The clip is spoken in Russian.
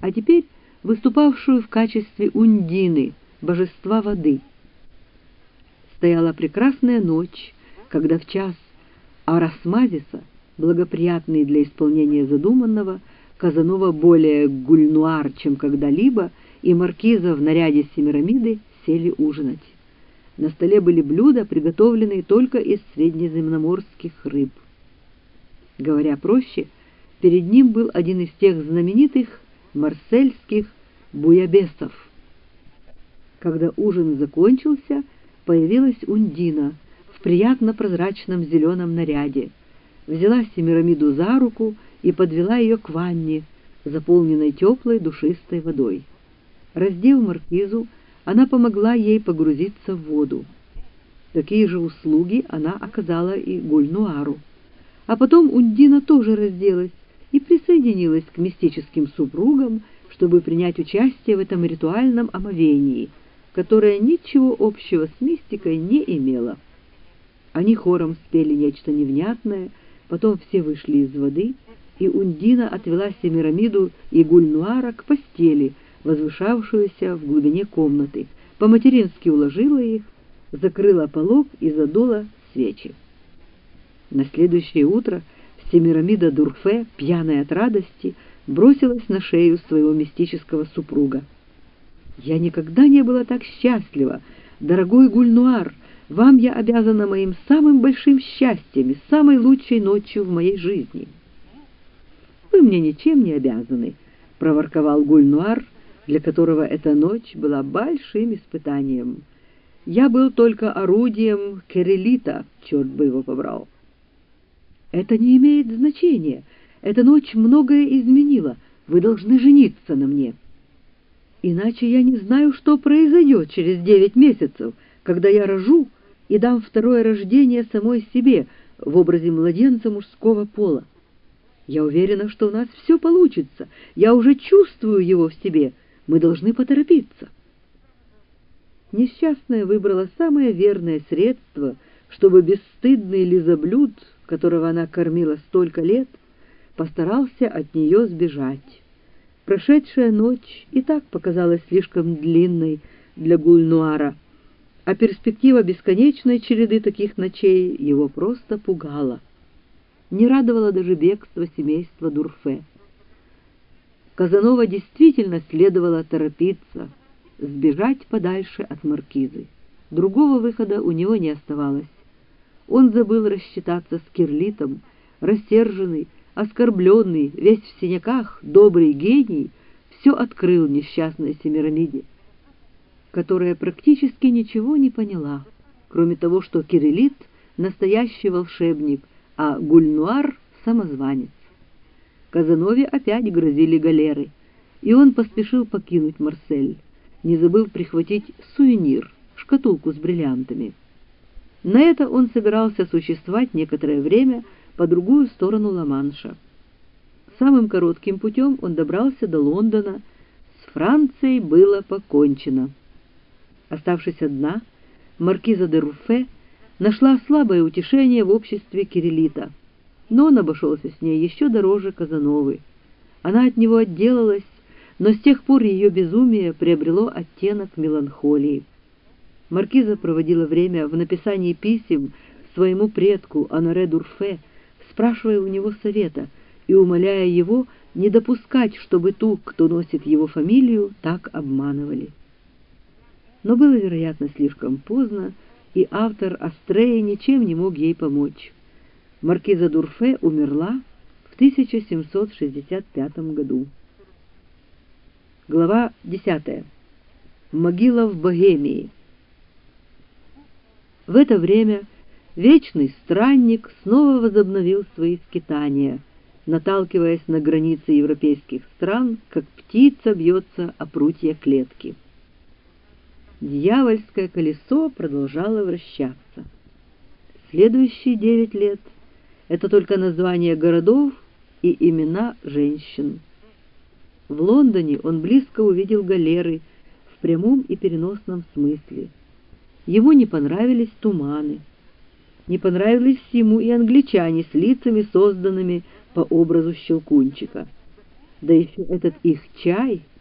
а теперь выступавшую в качестве Ундины, божества воды. Стояла прекрасная ночь, когда в час Арасмазиса, благоприятный для исполнения задуманного, Казанова более гульнуар, чем когда-либо, и маркиза в наряде Семирамиды сели ужинать. На столе были блюда, приготовленные только из среднеземноморских рыб. Говоря проще, перед ним был один из тех знаменитых марсельских буябесов. Когда ужин закончился, появилась Ундина в приятно прозрачном зеленом наряде, взяла Семирамиду за руку и подвела ее к ванне, заполненной теплой душистой водой. Раздев маркизу, она помогла ей погрузиться в воду. Такие же услуги она оказала и Гульнуару. А потом Ундина тоже разделась и присоединилась к мистическим супругам, чтобы принять участие в этом ритуальном омовении, которое ничего общего с мистикой не имело. Они хором спели нечто невнятное, потом все вышли из воды, и Ундина отвела Семирамиду и Гульнуара к постели, возвышавшуюся в глубине комнаты, по-матерински уложила их, закрыла полог и задула свечи. На следующее утро Семирамида Дурфе, пьяная от радости, бросилась на шею своего мистического супруга. «Я никогда не была так счастлива! Дорогой Гульнуар, вам я обязана моим самым большим счастьем и самой лучшей ночью в моей жизни!» «Вы мне ничем не обязаны!» — проворковал Гульнуар, для которого эта ночь была большим испытанием. «Я был только орудием Керелита, черт бы его побрал!» «Это не имеет значения. Эта ночь многое изменила. Вы должны жениться на мне. Иначе я не знаю, что произойдет через девять месяцев, когда я рожу и дам второе рождение самой себе в образе младенца мужского пола. Я уверена, что у нас все получится. Я уже чувствую его в себе. Мы должны поторопиться». Несчастная выбрала самое верное средство, чтобы бесстыдный лизоблюд которого она кормила столько лет, постарался от нее сбежать. Прошедшая ночь и так показалась слишком длинной для Гульнуара, а перспектива бесконечной череды таких ночей его просто пугала. Не радовало даже бегство семейства Дурфе. Казанова действительно следовало торопиться, сбежать подальше от маркизы. Другого выхода у него не оставалось. Он забыл рассчитаться с Кирлитом, рассерженный, оскорбленный, весь в синяках, добрый гений, все открыл несчастной Семирамиде, которая практически ничего не поняла, кроме того, что Кириллит — настоящий волшебник, а Гульнуар — самозванец. Казанове опять грозили галеры, и он поспешил покинуть Марсель, не забыв прихватить сувенир, шкатулку с бриллиантами. На это он собирался существовать некоторое время по другую сторону Ла-Манша. Самым коротким путем он добрался до Лондона. С Францией было покончено. Оставшись одна, маркиза де Руфе нашла слабое утешение в обществе Кириллита, но он обошелся с ней еще дороже Казановы. Она от него отделалась, но с тех пор ее безумие приобрело оттенок меланхолии. Маркиза проводила время в написании писем своему предку Анаре Дурфе, спрашивая у него совета и умоляя его не допускать, чтобы ту, кто носит его фамилию, так обманывали. Но было, вероятно, слишком поздно, и автор Астрея ничем не мог ей помочь. Маркиза Дурфе умерла в 1765 году. Глава 10. Могила в Богемии. В это время вечный странник снова возобновил свои скитания, наталкиваясь на границы европейских стран, как птица бьется о прутья клетки. Дьявольское колесо продолжало вращаться. Следующие девять лет — это только названия городов и имена женщин. В Лондоне он близко увидел галеры в прямом и переносном смысле — Ему не понравились туманы. Не понравились ему и англичане с лицами, созданными по образу Щелкунчика. Да еще этот их чай —